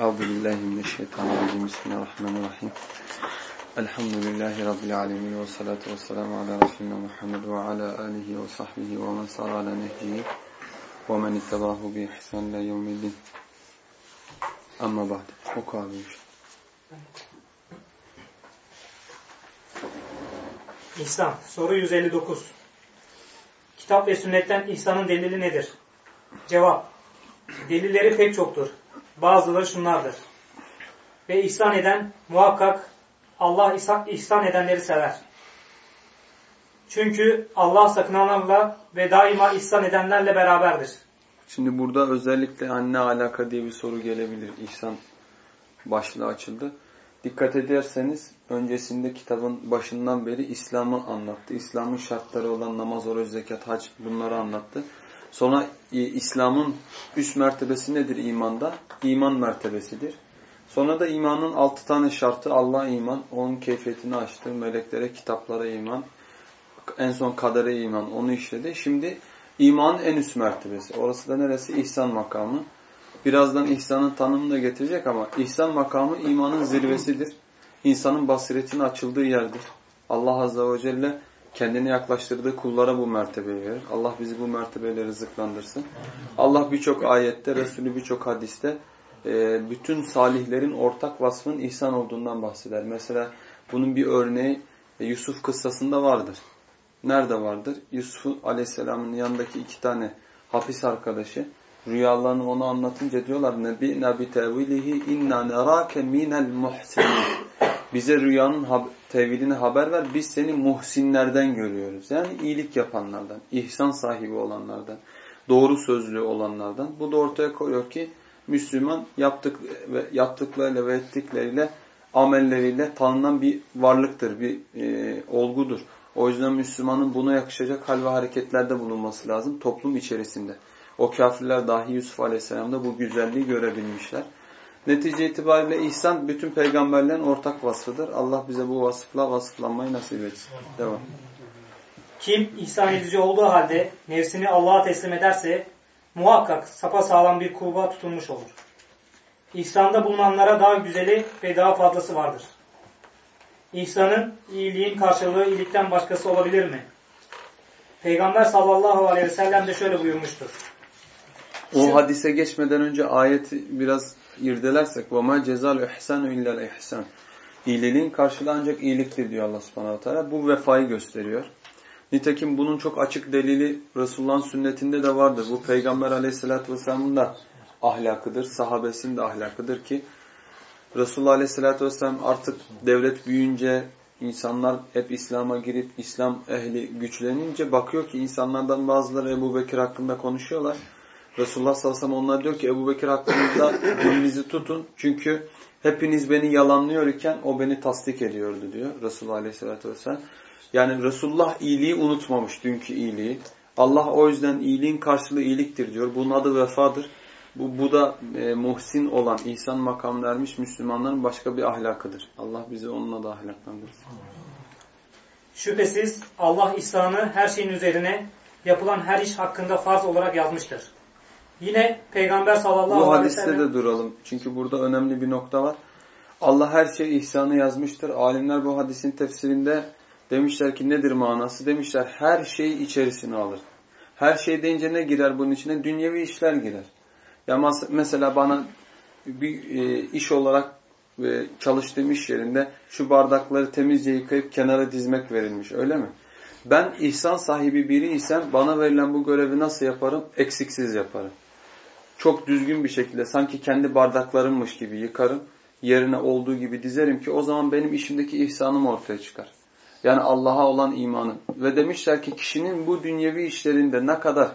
Euzu billahi mineşşeytanirracim. Bismillahirrahmanirrahim. Elhamdülillahi rabbil alamin ve salatu vesselamu ala resulina Muhammed ve ala alihi ve sahbihi ve men sara ala nehcihi ve men ittabahu bi ihsan ila yevmiddin. Amma ba'd. Oku abi. İhsan. Soru 159. Kitap ve sünnetten ihsanın delili nedir? Cevap. Delilleri pek çoktur. Bazıları şunlardır. Ve ihsan eden muhakkak Allah ihsan edenleri sever. Çünkü Allah sakınanlarla ve daima ihsan edenlerle beraberdir. Şimdi burada özellikle anne alaka diye bir soru gelebilir. İhsan başlığı açıldı. Dikkat ederseniz öncesinde kitabın başından beri İslam'ı anlattı. İslam'ın şartları olan namaz, oruç, zekat, hac bunları anlattı. Sonra İslam'ın üst mertebesi nedir imanda? İman mertebesidir. Sonra da imanın altı tane şartı Allah iman, onun keyfiyetini açtı, meleklere, kitaplara iman, en son kadere iman, onu işledi. Şimdi imanın en üst mertebesi. Orası da neresi? İhsan makamı. Birazdan ihsanın tanımını da getirecek ama ihsan makamı imanın zirvesidir. İnsanın basiretinin açıldığı yerdir. Allah Azze ve Celle kendini yaklaştırdığı kullara bu mertebeyi verir. Allah bizi bu mertebeyle rızıklandırsın. Allah birçok ayette, Resulü birçok hadiste e, bütün salihlerin ortak vasfının ihsan olduğundan bahseder. Mesela bunun bir örneği e, Yusuf kıssasında vardır. Nerede vardır? Yusuf Aleyhisselam'ın yanındaki iki tane hapis arkadaşı rüyalarını ona anlatınca diyorlar Nebi Nebi tevilihi inna nerake minel muhsinin. Bize rüyanın tevilini haber ver. Biz seni muhsinlerden görüyoruz. Yani iyilik yapanlardan, ihsan sahibi olanlardan, doğru sözlü olanlardan. Bu da ortaya koyuyor ki Müslüman yaptık ve yaptıklarıyla ve ettikleriyle amelleriyle tanınan bir varlıktır, bir e, olgudur. O yüzden Müslümanın buna yakışacak hal ve hareketlerde bulunması lazım toplum içerisinde. O kafirler dahi Yusuf Aleyhisselam'da bu güzelliği görebilmişler. Netice itibariyle ihsan bütün peygamberlerin ortak vasfıdır. Allah bize bu vasıfla vasıflanmayı nasip etsin. Devam. Kim ihsan edici olduğu halde nefsini Allah'a teslim ederse muhakkak sağlam bir kulba tutulmuş olur. İhsanda bulunanlara daha güzeli ve daha fazlası vardır. İhsanın, iyiliğin karşılığı iyilikten başkası olabilir mi? Peygamber sallallahu aleyhi ve sellem de şöyle buyurmuştur. O hadise geçmeden önce ayeti biraz irdelersek وَمَا جَزَالُ اِحْسَانُ اِلَّا الْاِحْسَانُ İyiliğin karşılığı ancak iyiliktir diyor Allah subhanahu teala. Bu vefayı gösteriyor. Nitekim bunun çok açık delili Resulullah'ın sünnetinde de vardır. Bu Peygamber aleyhissalatü vesselamın da ahlakıdır. Sahabesinin de ahlakıdır ki Resulullah aleyhissalatü vesselam artık devlet büyüyünce insanlar hep İslam'a girip İslam ehli güçlenince bakıyor ki insanlardan bazıları Ebu Bekir hakkında konuşuyorlar. Resulullah sallallahu aleyhi ve sellem onlara diyor ki Ebu Bekir hakkında dilinizi tutun. Çünkü hepiniz beni yalanlıyor o beni tasdik ediyordu diyor Resulullah aleyhissalatü vesselam. Yani Resulullah iyiliği unutmamış dünkü iyiliği. Allah o yüzden iyiliğin karşılığı iyiliktir diyor. Bunun adı vefadır. Bu, bu da e, muhsin olan, ihsan makamına ermiş Müslümanların başka bir ahlakıdır. Allah bizi onunla da ahlaklandırsın. Şüphesiz Allah İslam'ı her şeyin üzerine yapılan her iş hakkında farz olarak yazmıştır. Yine Peygamber sallallahu aleyhi ve sellem... Bu hadiste de duralım. Çünkü burada önemli bir nokta var. Allah her şey ihsanı yazmıştır. Alimler bu hadisin tefsirinde demişler ki nedir manası? Demişler her şeyi içerisine alır. Her şey deyince ne girer bunun içine? Dünyevi işler girer. Ya mesela bana bir e, iş olarak e, çalıştığım iş yerinde şu bardakları temizce yıkayıp kenara dizmek verilmiş. Öyle mi? Ben ihsan sahibi biri isem bana verilen bu görevi nasıl yaparım? Eksiksiz yaparım çok düzgün bir şekilde sanki kendi bardaklarımmış gibi yıkarım. Yerine olduğu gibi dizerim ki o zaman benim işimdeki ihsanım ortaya çıkar. Yani Allah'a olan imanım. Ve demişler ki kişinin bu dünyevi işlerinde ne kadar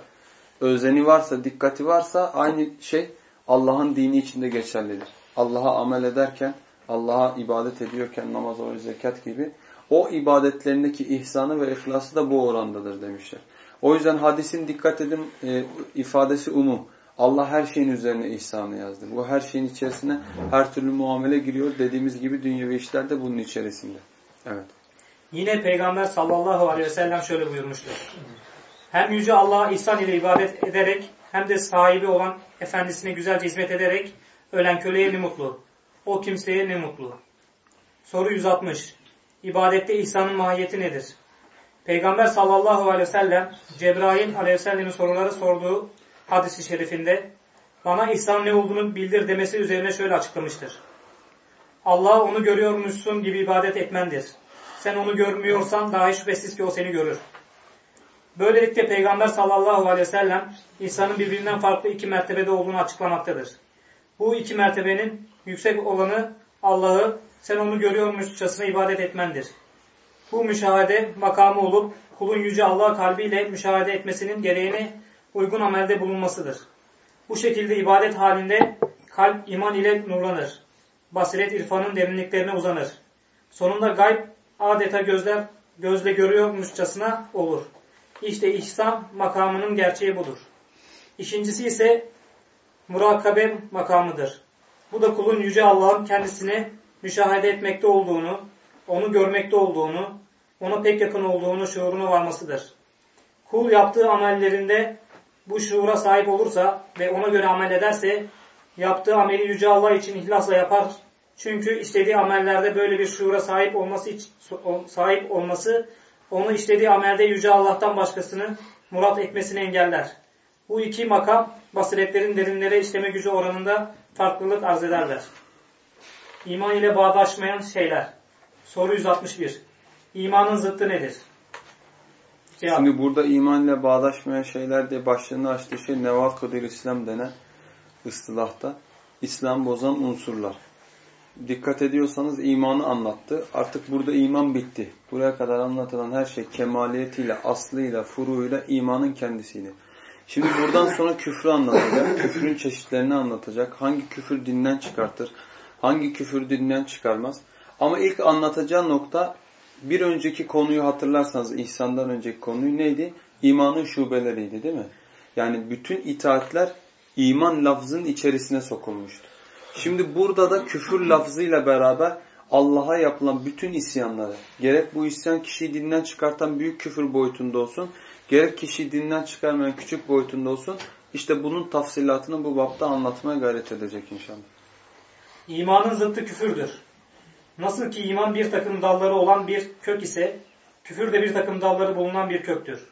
özeni varsa, dikkati varsa aynı şey Allah'ın dini içinde geçerlidir. Allah'a amel ederken, Allah'a ibadet ediyorken namaz, oruç, zekat gibi o ibadetlerindeki ihsanı ve ihlası da bu orandadır demişler. O yüzden hadisin dikkat edin e, ifadesi umum. Allah her şeyin üzerine ihsanı yazdı. Bu her şeyin içerisine her türlü muamele giriyor. Dediğimiz gibi dünyevi işler de bunun içerisinde. Evet. Yine Peygamber sallallahu aleyhi ve sellem şöyle buyurmuştur. Hem Yüce Allah'a ihsan ile ibadet ederek hem de sahibi olan efendisine güzelce hizmet ederek Ölen köleye ne mutlu. O kimseye ne mutlu. Soru 160. İbadette ihsanın mahiyeti nedir? Peygamber sallallahu aleyhi ve sellem Cebrail aleyhisselamın soruları sorduğu hadisi şerifinde bana ihsan ne olduğunu bildir demesi üzerine şöyle açıklamıştır. Allah onu görüyormuşsun gibi ibadet etmendir. Sen onu görmüyorsan daha şüphesiz ki o seni görür. Böylelikle Peygamber sallallahu aleyhi ve sellem ihsanın birbirinden farklı iki mertebede olduğunu açıklamaktadır. Bu iki mertebenin yüksek olanı Allah'ı sen onu görüyormuşçasına ibadet etmendir. Bu müşahede makamı olup kulun yüce Allah kalbiyle müşahede etmesinin gereğini uygun amelde bulunmasıdır. Bu şekilde ibadet halinde kalp iman ile nurlanır. Basiret irfanın derinliklerine uzanır. Sonunda gayb adeta gözler gözle görüyormuşçasına olur. İşte ihsan makamının gerçeği budur. İkincisi ise murakabe makamıdır. Bu da kulun yüce Allah'ın kendisini müşahede etmekte olduğunu, onu görmekte olduğunu, ona pek yakın olduğunu şuuruna varmasıdır. Kul yaptığı amellerinde bu şuura sahip olursa ve ona göre amel ederse yaptığı ameli Yüce Allah için ihlasla yapar. Çünkü istediği amellerde böyle bir şuura sahip olması sahip olması onu istediği amelde Yüce Allah'tan başkasını murat etmesini engeller. Bu iki makam basiretlerin derinlere işleme gücü oranında farklılık arz ederler. İman ile bağdaşmayan şeyler. Soru 161. İmanın zıttı nedir? Cevap. Şimdi burada iman ile bağdaşmayan şeyler diye başlığını açtığı şey nevakıdır İslam denen ıstılahta. İslam bozan unsurlar. Dikkat ediyorsanız imanı anlattı. Artık burada iman bitti. Buraya kadar anlatılan her şey kemaliyetiyle, aslıyla, furuğuyla imanın kendisiydi. Şimdi buradan sonra küfrü anlatacak. Küfrün çeşitlerini anlatacak. Hangi küfür dinden çıkartır? Hangi küfür dinden çıkarmaz? Ama ilk anlatacağı nokta bir önceki konuyu hatırlarsanız İhsan'dan önceki konuyu neydi? İmanın şubeleriydi değil mi? Yani bütün itaatler iman lafzının içerisine sokulmuştu. Şimdi burada da küfür lafzıyla beraber Allah'a yapılan bütün isyanları, gerek bu isyan kişiyi dinden çıkartan büyük küfür boyutunda olsun, gerek kişiyi dinden çıkarmayan küçük boyutunda olsun, işte bunun tafsilatını bu bapta anlatmaya gayret edecek inşallah. İmanın zıttı küfürdür. Nasıl ki iman bir takım dalları olan bir kök ise, küfür de bir takım dalları bulunan bir köktür.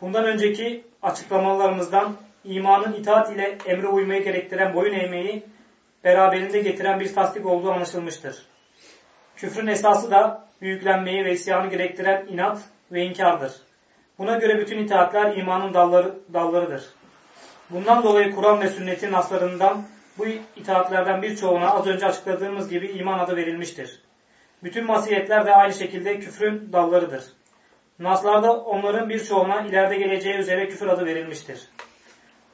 Bundan önceki açıklamalarımızdan imanın itaat ile emre uymayı gerektiren boyun eğmeyi beraberinde getiren bir tasdik olduğu anlaşılmıştır. Küfrün esası da büyüklenmeyi ve isyanı gerektiren inat ve inkardır. Buna göre bütün itaatler imanın dalları, dallarıdır. Bundan dolayı Kur'an ve sünnetin aslarından bu itaatlerden birçoğuna az önce açıkladığımız gibi iman adı verilmiştir. Bütün masiyetler de aynı şekilde küfrün dallarıdır. Naslarda onların birçoğuna ileride geleceği üzere küfür adı verilmiştir.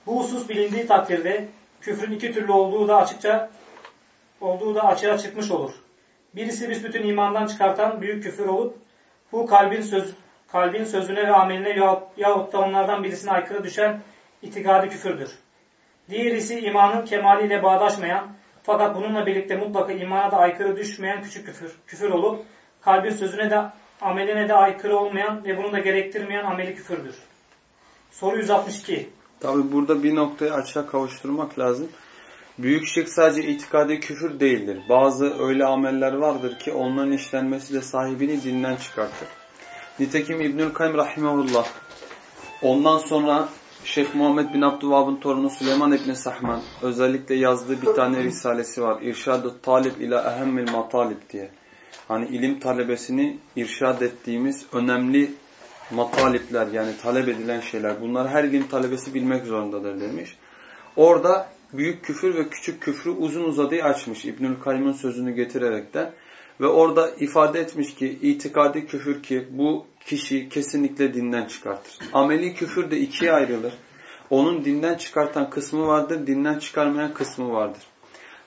Bu husus bilindiği takdirde küfrün iki türlü olduğu da açıkça olduğu da açığa çıkmış olur. Birisi büsbütün imandan çıkartan büyük küfür olup bu kalbin söz kalbin sözüne ve ameline yahut da onlardan birisine aykırı düşen itikadi küfürdür. Diğer ise imanın kemaliyle bağdaşmayan fakat bununla birlikte mutlaka imana da aykırı düşmeyen küçük küfür, küfür olup kalbin sözüne de ameline de aykırı olmayan ve bunu da gerektirmeyen ameli küfürdür. Soru 162. Tabi burada bir noktayı açığa kavuşturmak lazım. Büyük şirk sadece itikadi küfür değildir. Bazı öyle ameller vardır ki onların işlenmesi de sahibini dinden çıkartır. Nitekim İbnül Kayyum Rahimahullah ondan sonra Şeyh Muhammed bin Abdülvahhab'ın torunu Süleyman İbni Sahman özellikle yazdığı bir tane risalesi var. İrşad-ı Talib ila ehemmil matalib diye. Hani ilim talebesini irşad ettiğimiz önemli matalipler yani talep edilen şeyler. Bunlar her ilim talebesi bilmek zorundadır demiş. Orada büyük küfür ve küçük küfrü uzun uzadığı açmış İbnül Kayyım'ın sözünü getirerekten. Ve orada ifade etmiş ki itikadi küfür ki bu kişi kesinlikle dinden çıkartır. Ameli küfür de ikiye ayrılır. Onun dinden çıkartan kısmı vardır, dinden çıkarmayan kısmı vardır.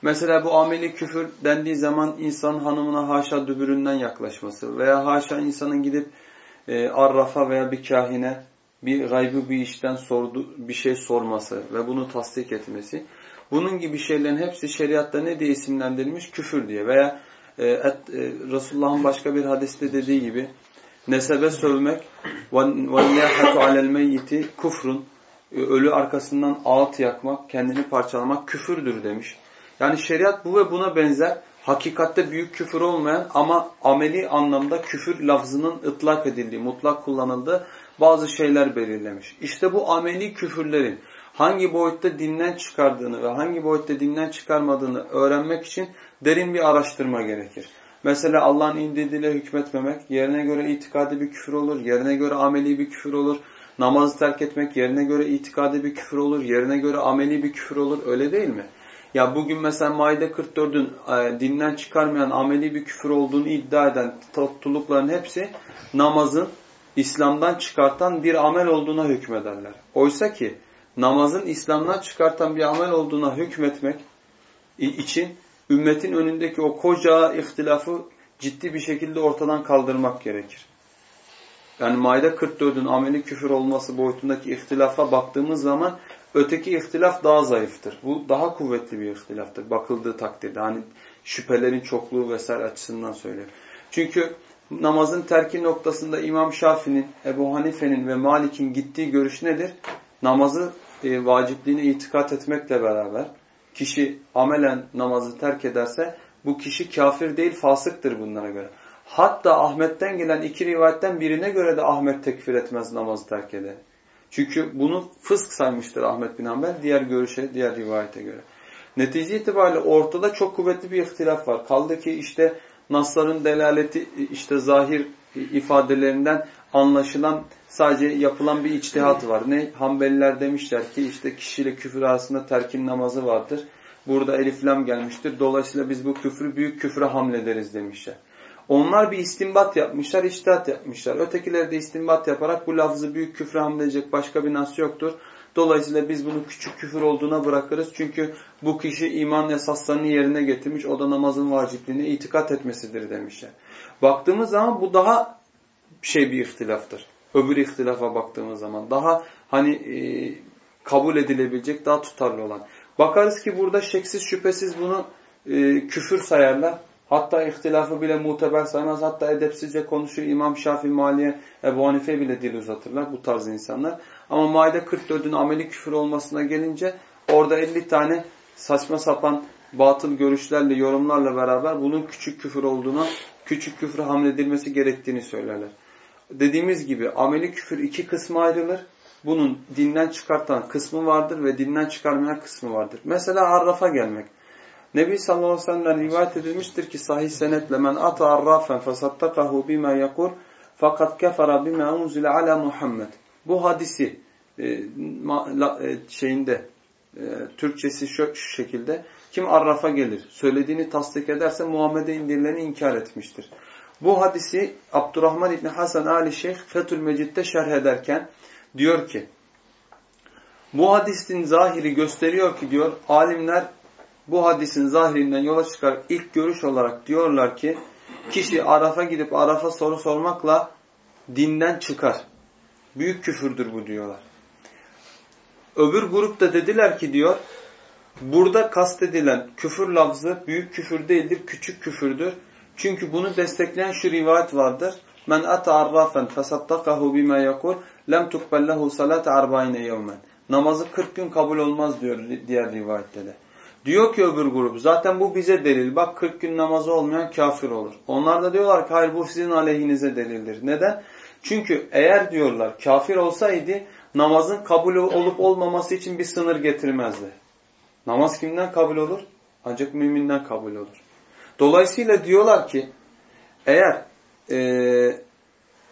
Mesela bu ameli küfür dendiği zaman insan hanımına haşa dübüründen yaklaşması veya haşa insanın gidip e, arrafa veya bir kahine bir gaybı bir işten sordu, bir şey sorması ve bunu tasdik etmesi. Bunun gibi şeylerin hepsi şeriatta ne diye isimlendirilmiş? Küfür diye veya e, et, e, Resulullah'ın başka bir hadiste dediği gibi nesebe sövmek وَالْيَحَةُ عَلَى الْمَيِّتِ kufrun ölü arkasından ağıt yakmak, kendini parçalamak küfürdür demiş. Yani şeriat bu ve buna benzer hakikatte büyük küfür olmayan ama ameli anlamda küfür lafzının ıtlak edildiği, mutlak kullanıldığı bazı şeyler belirlemiş. İşte bu ameli küfürlerin hangi boyutta dinden çıkardığını ve hangi boyutta dinden çıkarmadığını öğrenmek için derin bir araştırma gerekir. Mesela Allah'ın indirdiğiyle hükmetmemek yerine göre itikadi bir küfür olur, yerine göre ameli bir küfür olur. Namazı terk etmek yerine göre itikadi bir küfür olur, yerine göre ameli bir küfür olur. Öyle değil mi? Ya bugün mesela Maide 44'ün e, dinden çıkarmayan ameli bir küfür olduğunu iddia eden toplulukların hepsi namazın İslam'dan çıkartan bir amel olduğuna hükmederler. Oysa ki namazın İslam'dan çıkartan bir amel olduğuna hükmetmek için ümmetin önündeki o koca ihtilafı ciddi bir şekilde ortadan kaldırmak gerekir. Yani Maide 44'ün ameli küfür olması boyutundaki ihtilafa baktığımız zaman öteki ihtilaf daha zayıftır. Bu daha kuvvetli bir ihtilaftır bakıldığı takdirde. Hani şüphelerin çokluğu vesaire açısından söylüyorum. Çünkü namazın terki noktasında İmam Şafii'nin, Ebu Hanife'nin ve Malik'in gittiği görüş nedir? Namazı e, vacipliğine itikat etmekle beraber kişi amelen namazı terk ederse bu kişi kafir değil fasıktır bunlara göre. Hatta Ahmet'ten gelen iki rivayetten birine göre de Ahmet tekfir etmez namazı terk eder. Çünkü bunu fısk saymıştır Ahmet bin Hanbel diğer görüşe, diğer rivayete göre. Netice itibariyle ortada çok kuvvetli bir ihtilaf var. Kaldı ki işte Nasların delaleti işte zahir ifadelerinden anlaşılan sadece yapılan bir içtihat var. Ne? Hanbeliler demişler ki işte kişiyle küfür arasında terkin namazı vardır. Burada eliflam gelmiştir. Dolayısıyla biz bu küfrü büyük küfre hamlederiz demişler. Onlar bir istinbat yapmışlar, içtihat yapmışlar. Ötekiler de istinbat yaparak bu lafzı büyük küfre hamledecek başka bir nas yoktur. Dolayısıyla biz bunu küçük küfür olduğuna bırakırız. Çünkü bu kişi iman esaslarını yerine getirmiş. O da namazın vacipliğine itikat etmesidir demişler. Baktığımız zaman bu daha şey bir ihtilaftır. Öbür ihtilafa baktığımız zaman daha hani e, kabul edilebilecek, daha tutarlı olan. Bakarız ki burada şeksiz şüphesiz bunu e, küfür sayarlar. Hatta ihtilafı bile muteber saymaz. Hatta edepsizce konuşuyor. İmam Şafii, Maliye, Ebu Hanife bile dil uzatırlar bu tarz insanlar. Ama Maide 44'ün ameli küfür olmasına gelince orada 50 tane saçma sapan batıl görüşlerle, yorumlarla beraber bunun küçük küfür olduğuna, küçük küfre hamledilmesi gerektiğini söylerler. Dediğimiz gibi ameli küfür iki kısma ayrılır. Bunun dinden çıkartan kısmı vardır ve dinden çıkarmayan kısmı vardır. Mesela arrafa gelmek. Nebi sallallahu aleyhi ve sellem'den rivayet edilmiştir ki sahih senetle men ata arrafen fesattakahu bima yakur fakat kefara bima unzile ala Muhammed. Bu hadisi e, e, şeyinde e, Türkçesi şu, şu şekilde kim arrafa gelir söylediğini tasdik ederse Muhammed'e indirileni inkar etmiştir. Bu hadisi Abdurrahman İbni Hasan Ali Şeyh Fethül Mecid'de şerh ederken diyor ki bu hadisin zahiri gösteriyor ki diyor alimler bu hadisin zahirinden yola çıkar ilk görüş olarak diyorlar ki kişi Araf'a gidip Araf'a soru sormakla dinden çıkar. Büyük küfürdür bu diyorlar. Öbür grup da dediler ki diyor burada kastedilen küfür lafzı büyük küfür değildir, küçük küfürdür. Çünkü bunu destekleyen şu rivayet vardır. Men ata arrafen fesaddakahu bima yakul lem tukbellehu salate arba'ine yevmen. Namazı 40 gün kabul olmaz diyor diğer rivayette de. Diyor ki öbür grup zaten bu bize delil. Bak 40 gün namazı olmayan kafir olur. Onlar da diyorlar ki hayır bu sizin aleyhinize delildir. Neden? Çünkü eğer diyorlar kafir olsaydı namazın kabul olup olmaması için bir sınır getirmezdi. Namaz kimden kabul olur? Ancak müminden kabul olur. Dolayısıyla diyorlar ki eğer e,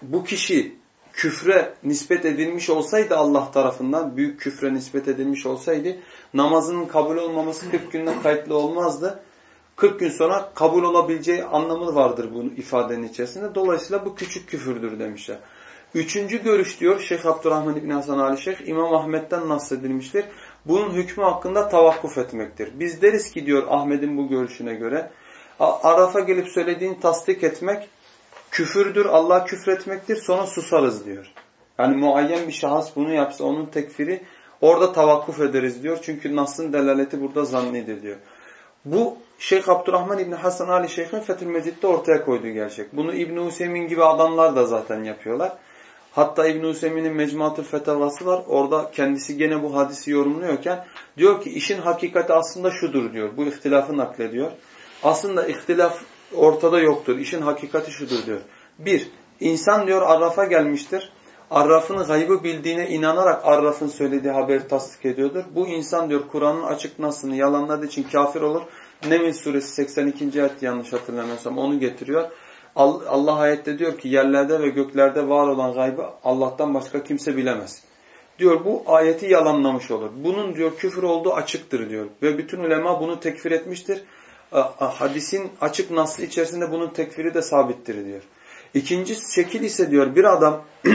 bu kişi küfre nispet edilmiş olsaydı Allah tarafından, büyük küfre nispet edilmiş olsaydı namazının kabul olmaması 40 günden kayıtlı olmazdı. 40 gün sonra kabul olabileceği anlamı vardır bu ifadenin içerisinde. Dolayısıyla bu küçük küfürdür demişler. Üçüncü görüş diyor Şeyh Abdurrahman İbni Hasan Ali Şeyh İmam Ahmet'ten nasledilmiştir. Bunun hükmü hakkında tavakkuf etmektir. Biz deriz ki diyor Ahmet'in bu görüşüne göre Araf'a gelip söylediğini tasdik etmek küfürdür, Allah küfretmektir sonra susarız diyor. Yani muayyen bir şahıs bunu yapsa onun tekfiri orada tavakkuf ederiz diyor. Çünkü Nas'ın delaleti burada zannidir diyor. Bu Şeyh Abdurrahman İbni Hasan Ali Şeyh'in Fethül Mecid'de ortaya koyduğu gerçek. Bunu İbn Hüseyin gibi adamlar da zaten yapıyorlar. Hatta İbn-i Hüseyin'in Mecmuatül Fetavası var. Orada kendisi gene bu hadisi yorumluyorken diyor ki işin hakikati aslında şudur diyor. Bu ihtilafı naklediyor. Aslında ihtilaf ortada yoktur. İşin hakikati şudur diyor. Bir, insan diyor Arraf'a gelmiştir. Arraf'ın gaybı bildiğine inanarak Arraf'ın söylediği haberi tasdik ediyordur. Bu insan diyor Kur'an'ın açık nasını yalanladığı için kafir olur. Neml suresi 82. ayet yanlış hatırlamıyorsam onu getiriyor. Allah ayette diyor ki yerlerde ve göklerde var olan gaybı Allah'tan başka kimse bilemez. Diyor bu ayeti yalanlamış olur. Bunun diyor küfür olduğu açıktır diyor. Ve bütün ulema bunu tekfir etmiştir. Hadisin açık naslı içerisinde bunun tekfiri de sabittir diyor. İkinci şekil ise diyor bir adam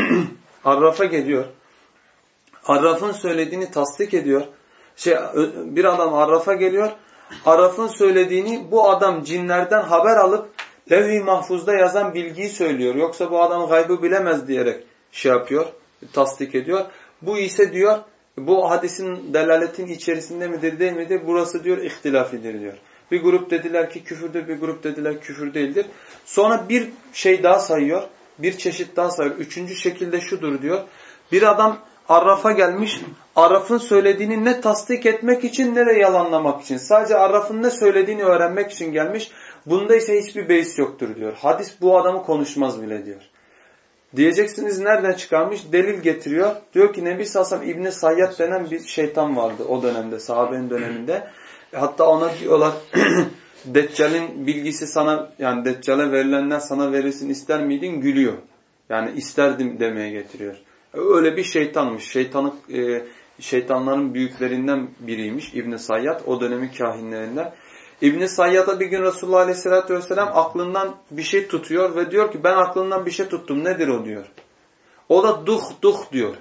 Arraf'a geliyor. Arraf'ın söylediğini tasdik ediyor. Şey, bir adam Arraf'a geliyor. Arraf'ın söylediğini bu adam cinlerden haber alıp levh-i mahfuzda yazan bilgiyi söylüyor. Yoksa bu adam gaybı bilemez diyerek şey yapıyor, tasdik ediyor. Bu ise diyor bu hadisin delaletin içerisinde midir değil midir? Burası diyor ihtilafidir diyor. Bir grup dediler ki küfürdür, bir grup dediler küfür değildir. Sonra bir şey daha sayıyor. Bir çeşit daha sayıyor. Üçüncü şekilde şudur diyor. Bir adam Arraf'a gelmiş. Arraf'ın söylediğini ne tasdik etmek için ne de yalanlamak için. Sadece Arraf'ın ne söylediğini öğrenmek için gelmiş. Bunda ise hiçbir beis yoktur diyor. Hadis bu adamı konuşmaz bile diyor. Diyeceksiniz nereden çıkarmış? Delil getiriyor. Diyor ki Nebi Sassam İbni Sayyad denen bir şeytan vardı o dönemde, sahabenin döneminde. Hatta ona diyorlar Deccal'in bilgisi sana yani Deccal'e verilenler sana verilsin ister miydin? Gülüyor. Yani isterdim demeye getiriyor. Öyle bir şeytanmış. Şeytanlık e, şeytanların büyüklerinden biriymiş İbn Sayyad o dönemin kahinlerinden. İbn Sayyad'a bir gün Resulullah Aleyhisselatü Vesselam aklından bir şey tutuyor ve diyor ki ben aklından bir şey tuttum. Nedir o diyor. O da duh duh diyor.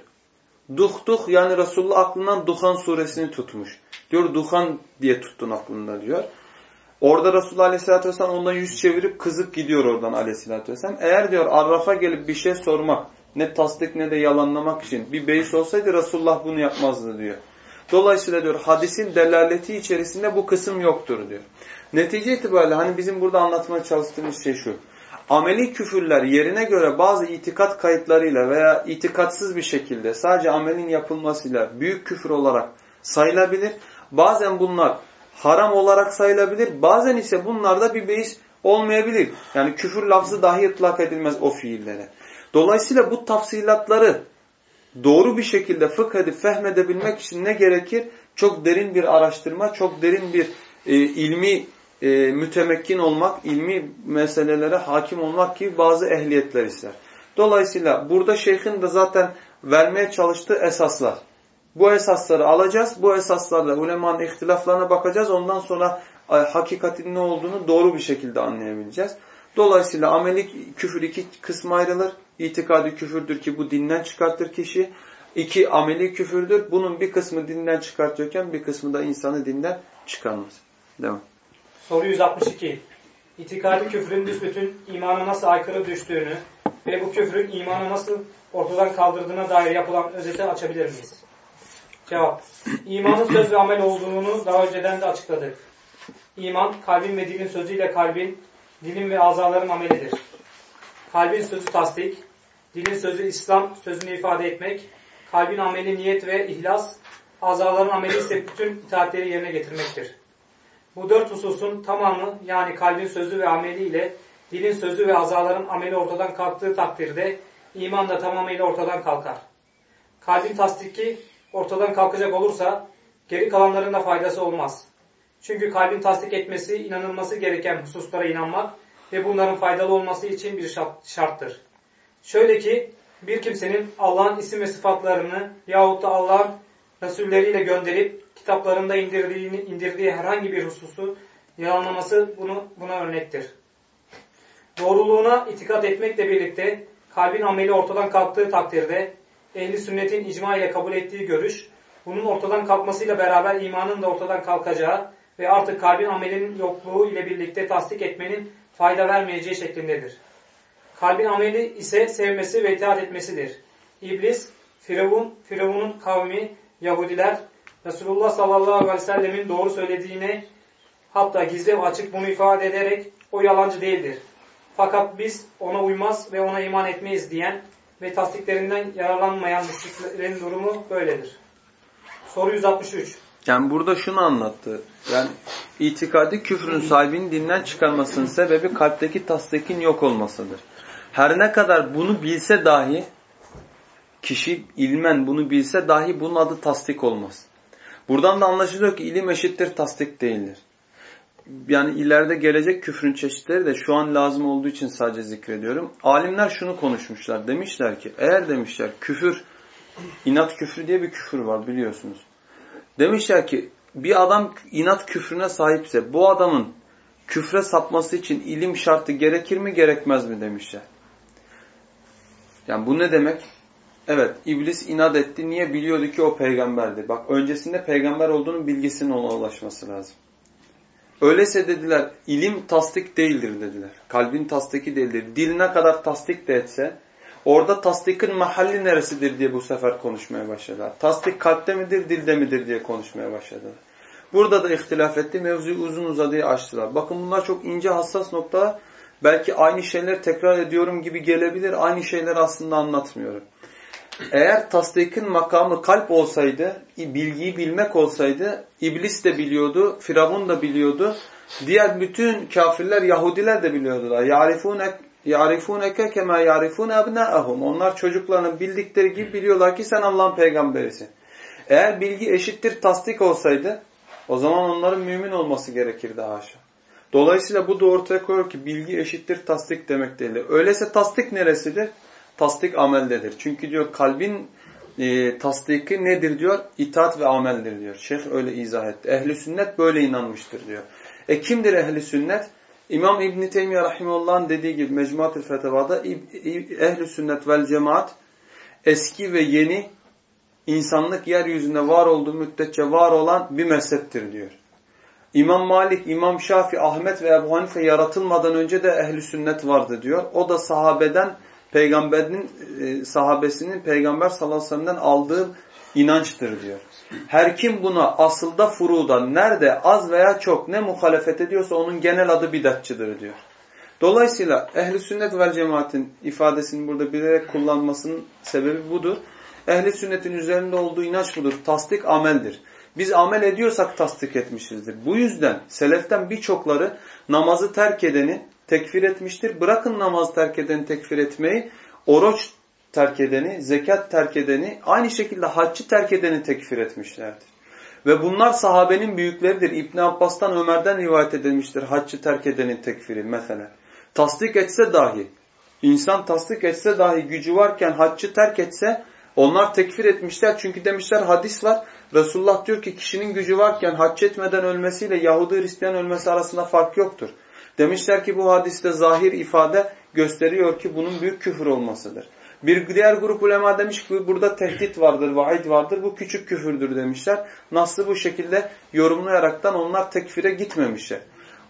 Duh duh yani Resulullah aklından Duhan suresini tutmuş. Diyor Duhan diye tuttun aklında diyor. Orada Resulullah Aleyhisselatü Vesselam ondan yüz çevirip kızıp gidiyor oradan Aleyhisselatü Vesselam. Eğer diyor Arraf'a gelip bir şey sormak ne tasdik ne de yalanlamak için bir beis olsaydı Resulullah bunu yapmazdı diyor. Dolayısıyla diyor hadisin delaleti içerisinde bu kısım yoktur diyor. Netice itibariyle hani bizim burada anlatmaya çalıştığımız şey şu. Ameli küfürler yerine göre bazı itikat kayıtlarıyla veya itikatsız bir şekilde sadece amelin yapılmasıyla büyük küfür olarak sayılabilir. Bazen bunlar haram olarak sayılabilir. Bazen ise bunlarda bir beis olmayabilir. Yani küfür lafzı dahi ıtlak edilmez o fiillere. Dolayısıyla bu tafsilatları doğru bir şekilde fıkh edip fehmedebilmek için ne gerekir? Çok derin bir araştırma, çok derin bir e, ilmi e, mütemekkin olmak, ilmi meselelere hakim olmak gibi bazı ehliyetler ister. Dolayısıyla burada şeyhin de zaten vermeye çalıştığı esaslar. Bu esasları alacağız. Bu esaslarla ulemanın ihtilaflarına bakacağız. Ondan sonra e, hakikatin ne olduğunu doğru bir şekilde anlayabileceğiz. Dolayısıyla ameli küfür iki kısma ayrılır. İtikadi küfürdür ki bu dinden çıkartır kişi. İki ameli küfürdür. Bunun bir kısmı dinden çıkartıyorken bir kısmı da insanı dinden çıkarmaz. Devam. Soru 162. İtikadi küfrün büsbütün imana nasıl aykırı düştüğünü ve bu küfrün imanı nasıl ortadan kaldırdığına dair yapılan özeti açabilir miyiz? Cevap. İmanın söz ve amel olduğunu daha önceden de açıkladık. İman, kalbin ve dilin sözüyle kalbin, dilin ve azaların amelidir. Kalbin sözü tasdik, dilin sözü İslam sözünü ifade etmek, kalbin ameli niyet ve ihlas, azaların ameli ise bütün itaatleri yerine getirmektir. Bu dört hususun tamamı yani kalbin sözü ve ameli ile dilin sözü ve azaların ameli ortadan kalktığı takdirde iman da tamamıyla ortadan kalkar. Kalbin tasdiki ortadan kalkacak olursa geri kalanların da faydası olmaz. Çünkü kalbin tasdik etmesi, inanılması gereken hususlara inanmak ve bunların faydalı olması için bir şarttır. Şöyle ki bir kimsenin Allah'ın isim ve sıfatlarını yahut da Allah'ın Resulleriyle gönderip kitaplarında indirdiğini, indirdiği herhangi bir hususu yalanlaması bunu, buna örnektir. Doğruluğuna itikat etmekle birlikte kalbin ameli ortadan kalktığı takdirde ehli sünnetin icma ile kabul ettiği görüş, bunun ortadan kalkmasıyla beraber imanın da ortadan kalkacağı ve artık kalbin amelinin yokluğu ile birlikte tasdik etmenin fayda vermeyeceği şeklindedir. Kalbin ameli ise sevmesi ve itaat etmesidir. İblis, Firavun, Firavun'un kavmi, Yahudiler, Resulullah sallallahu aleyhi ve sellemin doğru söylediğini hatta gizli ve açık bunu ifade ederek o yalancı değildir. Fakat biz ona uymaz ve ona iman etmeyiz diyen ve tasdiklerinden yararlanmayan müşriklerin durumu böyledir. Soru 163. Yani burada şunu anlattı. Yani itikadi küfrün sahibinin dinden çıkarmasının sebebi kalpteki tasdikin yok olmasıdır. Her ne kadar bunu bilse dahi kişi ilmen bunu bilse dahi bunun adı tasdik olmaz. Buradan da anlaşılıyor ki ilim eşittir tasdik değildir. Yani ileride gelecek küfrün çeşitleri de şu an lazım olduğu için sadece zikrediyorum. Alimler şunu konuşmuşlar. Demişler ki eğer demişler küfür, inat küfrü diye bir küfür var biliyorsunuz. Demişler ki bir adam inat küfrüne sahipse bu adamın küfre sapması için ilim şartı gerekir mi gerekmez mi demişler. Yani bu ne demek? Evet iblis inat etti. Niye? Biliyordu ki o peygamberdi. Bak öncesinde peygamber olduğunun bilgisinin ona ulaşması lazım. Öyleyse dediler ilim tasdik değildir dediler. Kalbin tasdiki değildir. Dil ne kadar tasdik de etse orada tasdikin mahalli neresidir diye bu sefer konuşmaya başladılar. Tasdik kalpte midir dilde midir diye konuşmaya başladılar. Burada da ihtilaf etti. Mevzuyu uzun uzadıya açtılar. Bakın bunlar çok ince hassas noktalar. Belki aynı şeyler tekrar ediyorum gibi gelebilir. Aynı şeyler aslında anlatmıyorum. Eğer tasdikin makamı kalp olsaydı, bilgiyi bilmek olsaydı, iblis de biliyordu, Firavun da biliyordu, diğer bütün kafirler, Yahudiler de biliyordular. يَعْرِفُونَ يَعْرِفُونَكَ كَمَا يَعْرِفُونَ أَبْنَاءَهُمْ Onlar çocuklarını bildikleri gibi biliyorlar ki sen Allah'ın peygamberisin. Eğer bilgi eşittir tasdik olsaydı, o zaman onların mümin olması gerekirdi haşa. Dolayısıyla bu da ortaya koyuyor ki bilgi eşittir tasdik demek değil. Öyleyse tasdik neresidir? Tasdik ameldedir. Çünkü diyor kalbin e, tasdiki nedir diyor? İtaat ve ameldir diyor. Şeyh öyle izah etti. Ehli sünnet böyle inanmıştır diyor. E kimdir ehli sünnet? İmam İbn Teymiyye rahimehullah'ın dediği gibi Mecmuatül Fetevada ehli sünnet vel cemaat eski ve yeni insanlık yeryüzünde var olduğu müddetçe var olan bir mezheptir diyor. İmam Malik, İmam Şafi, Ahmet ve Ebu Hanife yaratılmadan önce de ehli sünnet vardı diyor. O da sahabeden peygamberin e, sahabesinin peygamber sallallahu aleyhi ve sellem'den aldığı inançtır diyor. Her kim buna asılda furuda nerede az veya çok ne muhalefet ediyorsa onun genel adı bidatçıdır diyor. Dolayısıyla ehli sünnet vel cemaatin ifadesini burada bilerek kullanmasının sebebi budur. Ehli sünnetin üzerinde olduğu inanç budur. Tasdik ameldir. Biz amel ediyorsak tasdik etmişizdir. Bu yüzden seleften birçokları namazı terk edeni tekfir etmiştir. Bırakın namaz terk edeni tekfir etmeyi, oruç terk edeni, zekat terk edeni, aynı şekilde haccı terk edeni tekfir etmişlerdir. Ve bunlar sahabenin büyükleridir. İbn Abbas'tan Ömer'den rivayet edilmiştir haccı terk edenin tekfiri mesela. Tasdik etse dahi, insan tasdik etse dahi gücü varken haccı terk etse onlar tekfir etmişler. Çünkü demişler hadis var. Resulullah diyor ki kişinin gücü varken hac etmeden ölmesiyle Yahudi Hristiyan ölmesi arasında fark yoktur. Demişler ki bu hadiste zahir ifade gösteriyor ki bunun büyük küfür olmasıdır. Bir diğer grup ulema demiş ki burada tehdit vardır, vaid vardır. Bu küçük küfürdür demişler. Nasıl bu şekilde yorumlayaraktan onlar tekfire gitmemişler.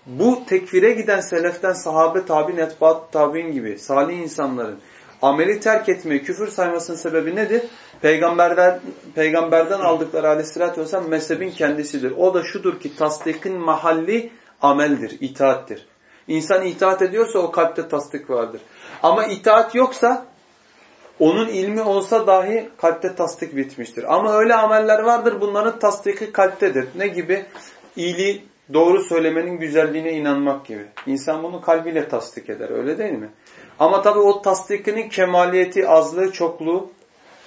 Bu tekfire giden seleften sahabe tabi, etbaat tabi'in gibi salih insanların ameli terk etmeyi küfür saymasının sebebi nedir? Peygamberden, peygamberden aldıkları aleyhissalatü vesselam mezhebin kendisidir. O da şudur ki tasdikin mahalli ameldir, itaattir. İnsan itaat ediyorsa o kalpte tasdik vardır. Ama itaat yoksa onun ilmi olsa dahi kalpte tasdik bitmiştir. Ama öyle ameller vardır bunların tasdiki kalptedir. Ne gibi? İyiliği doğru söylemenin güzelliğine inanmak gibi. İnsan bunu kalbiyle tasdik eder öyle değil mi? Ama tabii o tasdikinin kemaliyeti, azlığı, çokluğu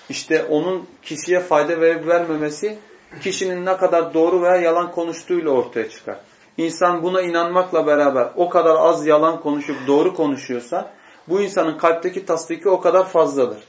işte onun kişiye fayda verip vermemesi kişinin ne kadar doğru veya yalan konuştuğuyla ortaya çıkar. İnsan buna inanmakla beraber o kadar az yalan konuşup doğru konuşuyorsa bu insanın kalpteki tasdiki o kadar fazladır.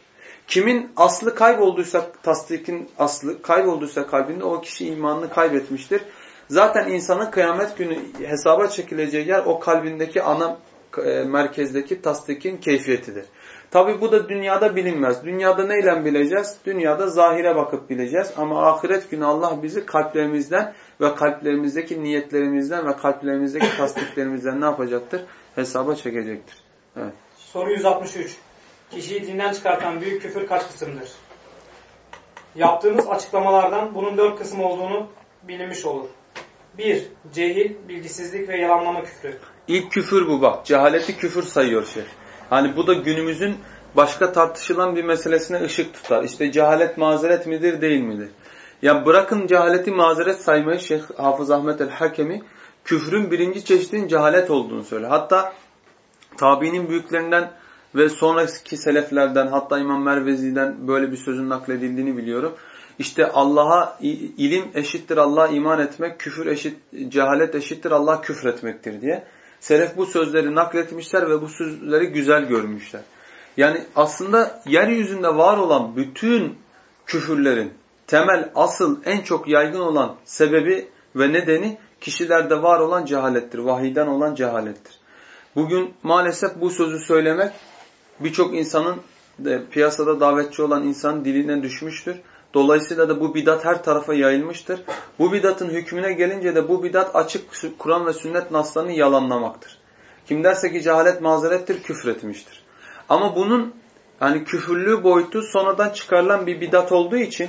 Kimin aslı kaybolduysa tasdikin aslı kaybolduysa kalbinde o kişi imanını kaybetmiştir. Zaten insanın kıyamet günü hesaba çekileceği yer o kalbindeki ana e, merkezdeki tasdikin keyfiyetidir. Tabi bu da dünyada bilinmez. Dünyada neyle bileceğiz? Dünyada zahire bakıp bileceğiz. Ama ahiret günü Allah bizi kalplerimizden ve kalplerimizdeki niyetlerimizden ve kalplerimizdeki tasdiklerimizden ne yapacaktır? Hesaba çekecektir. Evet. Soru 163. Kişiyi dinden çıkartan büyük küfür kaç kısımdır? Yaptığımız açıklamalardan bunun dört kısım olduğunu bilinmiş olur. 1. Cehil, bilgisizlik ve yalanlama küfrü. İlk küfür bu bak. Cehaleti küfür sayıyor şey. Hani bu da günümüzün başka tartışılan bir meselesine ışık tutar. İşte cehalet mazeret midir değil midir? Ya bırakın cehaleti mazeret saymayı Şeyh Hafız Ahmet el-Hakemi küfrün birinci çeşidinin cehalet olduğunu söylüyor. Hatta tabiinin büyüklerinden ve sonraki seleflerden hatta İmam Mervezi'den böyle bir sözün nakledildiğini biliyorum. İşte Allah'a ilim eşittir Allah'a iman etmek, küfür eşit, cehalet eşittir Allah'a küfretmektir diye. Selef bu sözleri nakletmişler ve bu sözleri güzel görmüşler. Yani aslında yeryüzünde var olan bütün küfürlerin temel, asıl, en çok yaygın olan sebebi ve nedeni kişilerde var olan cehalettir. Vahiden olan cehalettir. Bugün maalesef bu sözü söylemek birçok insanın piyasada davetçi olan insanın diline düşmüştür. Dolayısıyla da bu bidat her tarafa yayılmıştır. Bu bidatın hükmüne gelince de bu bidat açık Kur'an ve sünnet naslarını yalanlamaktır. Kim derse ki cehalet mazerettir küfretmiştir. Ama bunun yani küfürlüğü boyutu sonradan çıkarılan bir bidat olduğu için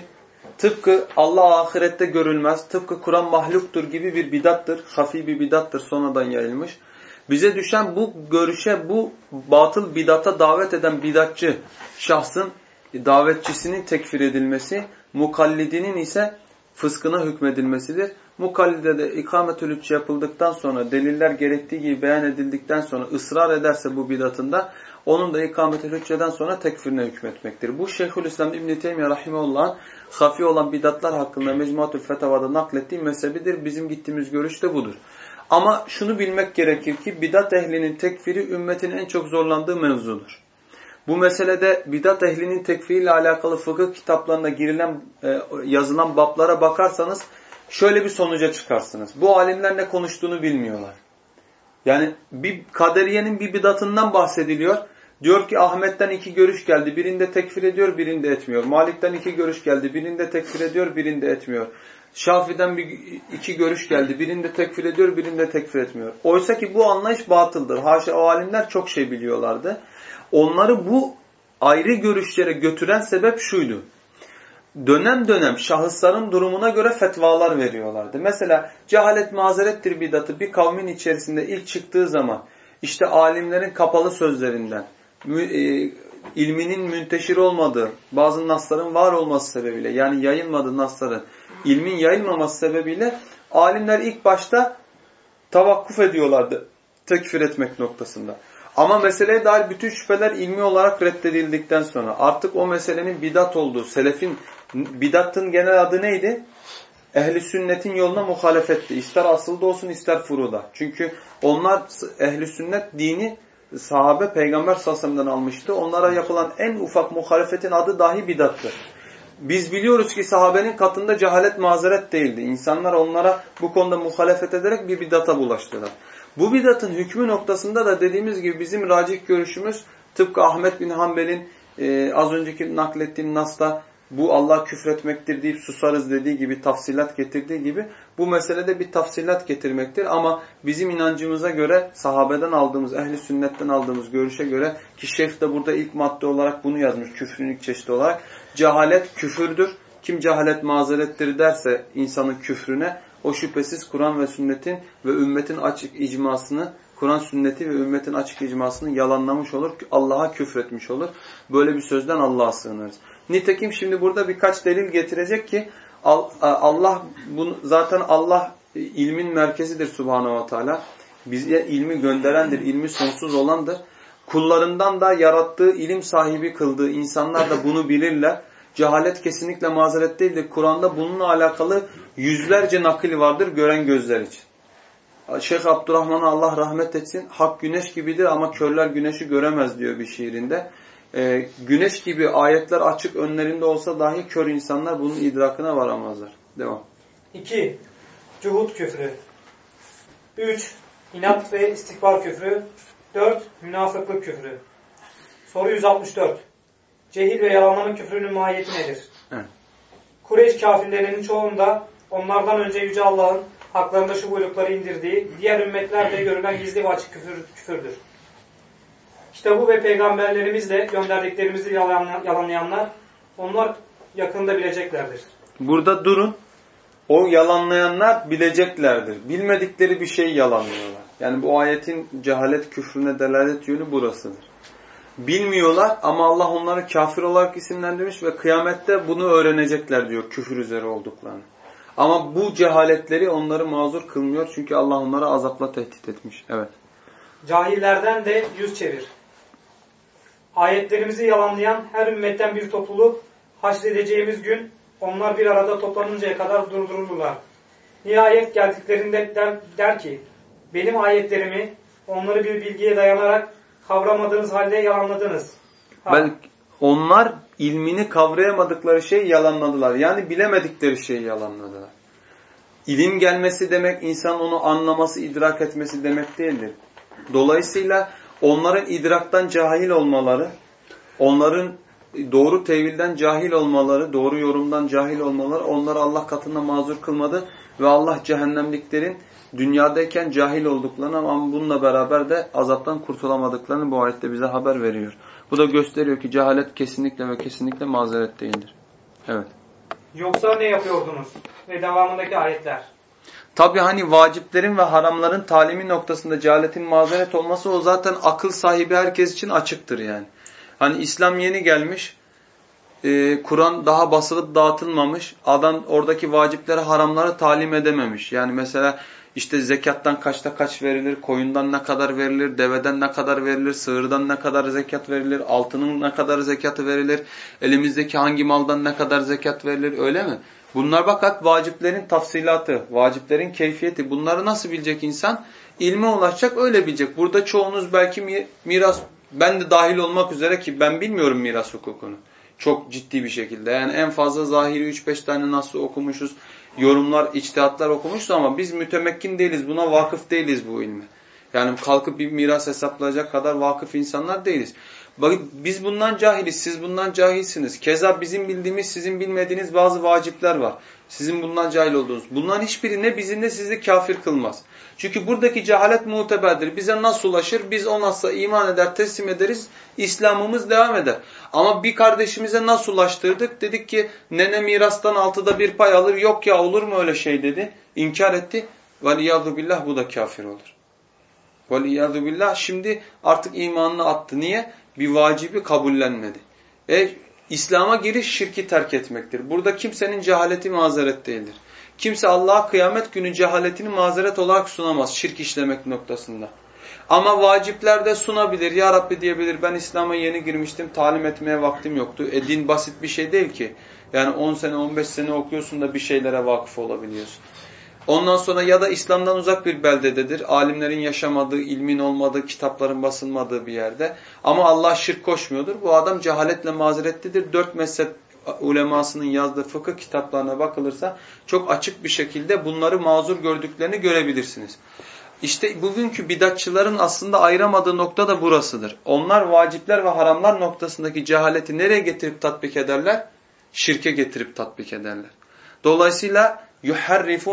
tıpkı Allah ahirette görülmez, tıpkı Kur'an mahluktur gibi bir bidattır, hafi bir bidattır sonradan yayılmış. Bize düşen bu görüşe, bu batıl bidata davet eden bidatçı şahsın davetçisinin tekfir edilmesi, mukallidinin ise fıskına hükmedilmesidir. Mukallide de ikametül yapıldıktan sonra, deliller gerektiği gibi beyan edildikten sonra ısrar ederse bu bidatında, onun da ikametül sonra tekfirine hükmetmektir. Bu Şeyhülislam İbn-i Teymiye Rahimehullah'ın hafi olan bidatlar hakkında Mecmuatül Fetavada naklettiği mezhebidir. Bizim gittiğimiz görüş de budur. Ama şunu bilmek gerekir ki bidat ehlinin tekfiri ümmetin en çok zorlandığı mevzudur. Bu meselede bidat ehlinin tekfiriyle alakalı fıkıh kitaplarında girilen, e, yazılan bablara bakarsanız şöyle bir sonuca çıkarsınız. Bu alimler ne konuştuğunu bilmiyorlar. Yani bir kaderiyenin bir bidatından bahsediliyor. Diyor ki Ahmet'ten iki görüş geldi. Birinde tekfir ediyor, birinde etmiyor. Malik'ten iki görüş geldi. Birinde tekfir ediyor, birinde etmiyor. Şafi'den bir, iki görüş geldi. Birinde tekfir ediyor, birinde tekfir etmiyor. Oysa ki bu anlayış batıldır. Haşa o alimler çok şey biliyorlardı. Onları bu ayrı görüşlere götüren sebep şuydu. Dönem dönem şahısların durumuna göre fetvalar veriyorlardı. Mesela cehalet mazerettir bidatı bir kavmin içerisinde ilk çıktığı zaman işte alimlerin kapalı sözlerinden, ilminin münteşir olmadığı, bazı nasların var olması sebebiyle yani yayılmadığı nasların ilmin yayılmaması sebebiyle alimler ilk başta tavakkuf ediyorlardı tekfir etmek noktasında. Ama meseleye dair bütün şüpheler ilmi olarak reddedildikten sonra artık o meselenin bidat olduğu, selefin bidatın genel adı neydi? Ehli sünnetin yoluna muhalefetti. İster asılda olsun ister furuda. Çünkü onlar ehli sünnet dini sahabe peygamber sallallahu almıştı. Onlara yapılan en ufak muhalefetin adı dahi bidattır. Biz biliyoruz ki sahabenin katında cehalet mazeret değildi. İnsanlar onlara bu konuda muhalefet ederek bir bidata bulaştılar. Bu bidatın hükmü noktasında da dediğimiz gibi bizim racih görüşümüz tıpkı Ahmet bin Hanbel'in e, az önceki naklettiğim Nas'ta bu Allah küfretmektir deyip susarız dediği gibi tafsilat getirdiği gibi bu meselede bir tafsilat getirmektir. Ama bizim inancımıza göre sahabeden aldığımız, ehli sünnetten aldığımız görüşe göre ki şeyh de burada ilk madde olarak bunu yazmış küfrün ilk çeşidi olarak. Cehalet küfürdür. Kim cehalet mazerettir derse insanın küfrüne o şüphesiz Kur'an ve sünnetin ve ümmetin açık icmasını Kur'an sünneti ve ümmetin açık icmasını yalanlamış olur. Allah'a küfretmiş olur. Böyle bir sözden Allah'a sığınırız. Nitekim şimdi burada birkaç delil getirecek ki Allah bunu zaten Allah ilmin merkezidir Subhanahu ve Teala. Bize ilmi gönderendir, ilmi sonsuz olandır. Kullarından da yarattığı ilim sahibi kıldığı insanlar da bunu bilirler. Cehalet kesinlikle mazeret değildir. Kur'an'da bununla alakalı yüzlerce nakil vardır gören gözler için. Şeyh Abdurrahman'a Allah rahmet etsin. Hak güneş gibidir ama körler güneşi göremez diyor bir şiirinde. Ee, güneş gibi ayetler açık önlerinde olsa dahi kör insanlar bunun idrakına varamazlar. Devam. 2. Cuhud küfrü. 3. İnat ve istikbar küfrü. 4. Münafıklık küfrü. Soru 164. Cehil ve yalanlama küfrünün mahiyeti nedir? Evet. Kureyş kafirlerinin çoğunda onlardan önce Yüce Allah'ın haklarında şu buyrukları indirdiği, diğer ümmetlerde görülen gizli ve açık küfür, küfürdür. Kitabı ve peygamberlerimizle gönderdiklerimizi yalanlayanlar, onlar yakında bileceklerdir. Burada durun. O yalanlayanlar bileceklerdir. Bilmedikleri bir şeyi yalanlıyorlar. Yani bu ayetin cehalet küfrüne delalet yönü burasıdır. Bilmiyorlar ama Allah onları kafir olarak isimlendirmiş ve kıyamette bunu öğrenecekler diyor küfür üzere olduklarını. Ama bu cehaletleri onları mazur kılmıyor çünkü Allah onları azapla tehdit etmiş. Evet. Cahillerden de yüz çevir. Ayetlerimizi yalanlayan her ümmetten bir topluluğu haşredeceğimiz gün onlar bir arada toplanıncaya kadar durdurulurlar. Nihayet geldiklerinde der, der ki benim ayetlerimi onları bir bilgiye dayanarak kavramadığınız halde yalanladınız. Ha. Ben, onlar ilmini kavrayamadıkları şeyi yalanladılar. Yani bilemedikleri şeyi yalanladılar. İlim gelmesi demek insan onu anlaması, idrak etmesi demek değildir. Dolayısıyla onların idraktan cahil olmaları, onların doğru tevilden cahil olmaları, doğru yorumdan cahil olmaları onları Allah katında mazur kılmadı ve Allah cehennemliklerin dünyadayken cahil olduklarını ama bununla beraber de azaptan kurtulamadıklarını bu ayette bize haber veriyor. Bu da gösteriyor ki cehalet kesinlikle ve kesinlikle mazeret değildir. Evet. Yoksa ne yapıyordunuz? Ve devamındaki ayetler. Tabi hani vaciplerin ve haramların talimi noktasında cehaletin mazeret olması o zaten akıl sahibi herkes için açıktır yani. Hani İslam yeni gelmiş, e, Kur'an daha basılıp dağıtılmamış, adam oradaki vacipleri haramları talim edememiş. Yani mesela işte zekattan kaçta kaç verilir, koyundan ne kadar verilir, deveden ne kadar verilir, sığırdan ne kadar zekat verilir, altının ne kadar zekatı verilir, elimizdeki hangi maldan ne kadar zekat verilir öyle mi? Bunlar bakat vaciplerin tafsilatı, vaciplerin keyfiyeti. Bunları nasıl bilecek insan? İlme ulaşacak, öyle bilecek. Burada çoğunuz belki miras, ben de dahil olmak üzere ki ben bilmiyorum miras hukukunu. Çok ciddi bir şekilde. Yani en fazla zahiri 3-5 tane nasıl okumuşuz yorumlar, içtihatlar okumuştu ama biz mütemekkin değiliz. Buna vakıf değiliz bu ilme. Yani kalkıp bir miras hesaplayacak kadar vakıf insanlar değiliz. Bakın biz bundan cahiliz, siz bundan cahilsiniz. Keza bizim bildiğimiz, sizin bilmediğiniz bazı vacipler var. Sizin bundan cahil olduğunuz. Bunların hiçbiri ne bizi ne sizi kafir kılmaz. Çünkü buradaki cehalet muteberdir. Bize nasıl ulaşır? Biz o nasıl iman eder, teslim ederiz. İslam'ımız devam eder. Ama bir kardeşimize nasıl ulaştırdık? Dedik ki nene mirastan altıda bir pay alır. Yok ya olur mu öyle şey dedi. İnkar etti. Veliyadu billah bu da kafir olur. Veliyadu billah şimdi artık imanını attı. Niye? Bir vacibi kabullenmedi. E, İslam'a giriş şirki terk etmektir. Burada kimsenin cehaleti mazeret değildir. Kimse Allah'a kıyamet günü cehaletini mazeret olarak sunamaz şirk işlemek noktasında. Ama vaciplerde sunabilir. Ya Rabbi diyebilir ben İslam'a yeni girmiştim talim etmeye vaktim yoktu. E din basit bir şey değil ki. Yani 10 sene 15 sene okuyorsun da bir şeylere vakıf olabiliyorsun. Ondan sonra ya da İslam'dan uzak bir beldededir. Alimlerin yaşamadığı, ilmin olmadığı, kitapların basılmadığı bir yerde. Ama Allah şirk koşmuyordur. Bu adam cehaletle mazeretlidir. Dört mezhep ulemasının yazdığı fıkıh kitaplarına bakılırsa çok açık bir şekilde bunları mazur gördüklerini görebilirsiniz. İşte bugünkü bidatçıların aslında ayıramadığı nokta da burasıdır. Onlar vacipler ve haramlar noktasındaki cehaleti nereye getirip tatbik ederler? Şirke getirip tatbik ederler. Dolayısıyla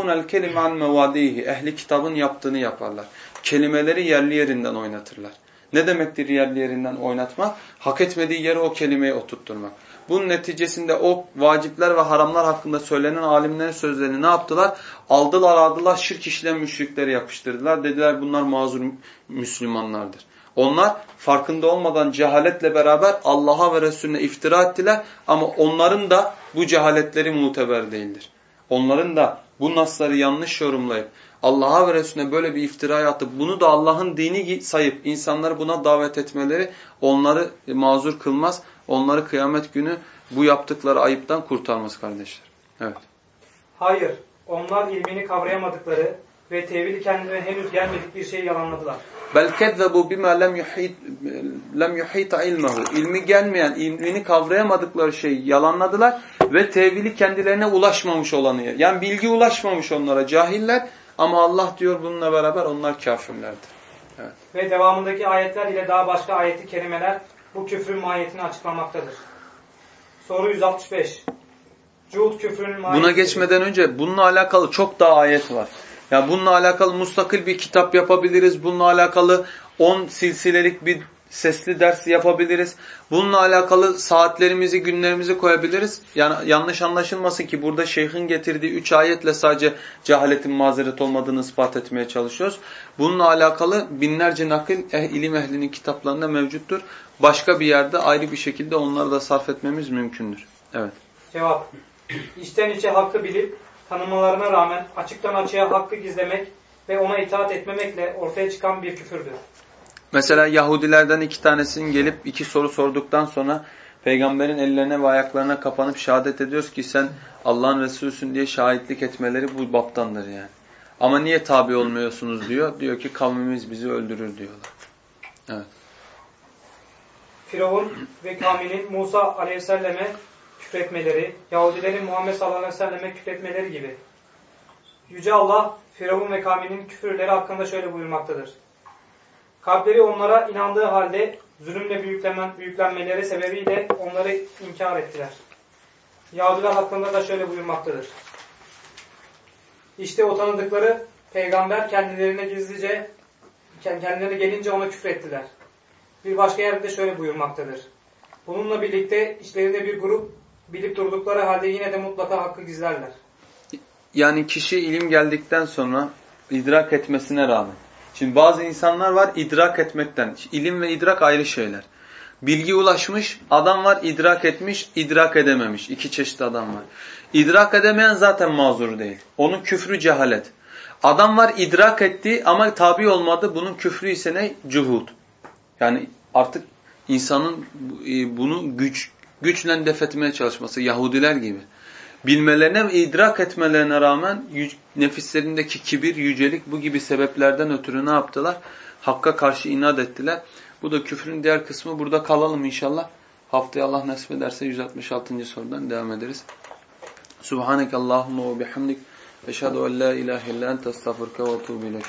el kelime an mevadihi. Ehli kitabın yaptığını yaparlar. Kelimeleri yerli yerinden oynatırlar. Ne demektir yerli yerinden oynatmak? Hak etmediği yere o kelimeyi oturtturmak. Bunun neticesinde o vacipler ve haramlar hakkında söylenen alimlerin sözlerini ne yaptılar? Aldılar aldılar şirk işleyen müşrikleri yapıştırdılar. Dediler bunlar mazur Müslümanlardır. Onlar farkında olmadan cehaletle beraber Allah'a ve Resulüne iftira ettiler ama onların da bu cehaletleri muteber değildir. Onların da bu nasları yanlış yorumlayıp Allah'a ve Resulüne böyle bir iftira atıp bunu da Allah'ın dini sayıp insanları buna davet etmeleri onları mazur kılmaz. Onları kıyamet günü bu yaptıkları ayıptan kurtarmaz kardeşler. Evet. Hayır. Onlar ilmini kavrayamadıkları ve tevili kendilerine henüz gelmedik bir şeyi yalanladılar. Bel kezzebu bima lem yuhit lem yuhita ilmehu. İlmi gelmeyen, ilmini kavrayamadıkları şeyi yalanladılar ve tevili kendilerine ulaşmamış olanı. Yani bilgi ulaşmamış onlara cahiller ama Allah diyor bununla beraber onlar kafirlerdir. Evet. Ve devamındaki ayetler ile daha başka ayeti kerimeler bu küfrün mahiyetini açıklamaktadır. Soru 165. Cud küfrünün mahiyeti. Buna geçmeden önce bununla alakalı çok daha ayet var. Ya bununla alakalı mustakil bir kitap yapabiliriz. Bununla alakalı 10 silsilelik bir Sesli ders yapabiliriz. Bununla alakalı saatlerimizi, günlerimizi koyabiliriz. Yani yanlış anlaşılmasın ki burada şeyhin getirdiği üç ayetle sadece cehaletin mazeret olmadığını ispat etmeye çalışıyoruz. Bununla alakalı binlerce nakil eh, ilim ehlinin kitaplarında mevcuttur. Başka bir yerde ayrı bir şekilde onları da sarf etmemiz mümkündür. Evet. Cevap. İçten içe hakkı bilip tanımalarına rağmen açıktan açığa hakkı gizlemek ve ona itaat etmemekle ortaya çıkan bir küfürdür. Mesela Yahudilerden iki tanesinin gelip iki soru sorduktan sonra peygamberin ellerine ve ayaklarına kapanıp şehadet ediyoruz ki sen Allah'ın Resulüsün diye şahitlik etmeleri bu baptandır yani. Ama niye tabi olmuyorsunuz diyor. Diyor ki kavmimiz bizi öldürür diyorlar. Evet. Firavun ve kavminin Musa aleyhisselame küfretmeleri, Yahudilerin Muhammed sallallahu aleyhi ve selleme küfretmeleri gibi. Yüce Allah Firavun ve kavminin küfürleri hakkında şöyle buyurmaktadır. Kalpleri onlara inandığı halde zulümle büyüklenmen, büyüklenmeleri sebebiyle onları inkar ettiler. Yahudiler hakkında da şöyle buyurmaktadır. İşte o tanıdıkları peygamber kendilerine gizlice kendilerine gelince ona küfrettiler. Bir başka yerde de şöyle buyurmaktadır. Bununla birlikte içlerinde bir grup bilip durdukları halde yine de mutlaka hakkı gizlerler. Yani kişi ilim geldikten sonra idrak etmesine rağmen. Şimdi bazı insanlar var idrak etmekten. İlim ve idrak ayrı şeyler. Bilgi ulaşmış, adam var idrak etmiş, idrak edememiş. İki çeşit adam var. İdrak edemeyen zaten mazur değil. Onun küfrü cehalet. Adam var idrak etti ama tabi olmadı. Bunun küfrü ise ne? Cuhud. Yani artık insanın e, bunu güç güçle defetmeye çalışması Yahudiler gibi. Bilmelerine idrak etmelerine rağmen nefislerindeki kibir, yücelik bu gibi sebeplerden ötürü ne yaptılar? Hakka karşı inat ettiler. Bu da küfrün diğer kısmı. Burada kalalım inşallah. Haftaya Allah nasip ederse 166. sorudan devam ederiz. Subhaneke Allahumma ve bihamdik. Eşhedü en la ilahe illa ente estağfurke ve etûbü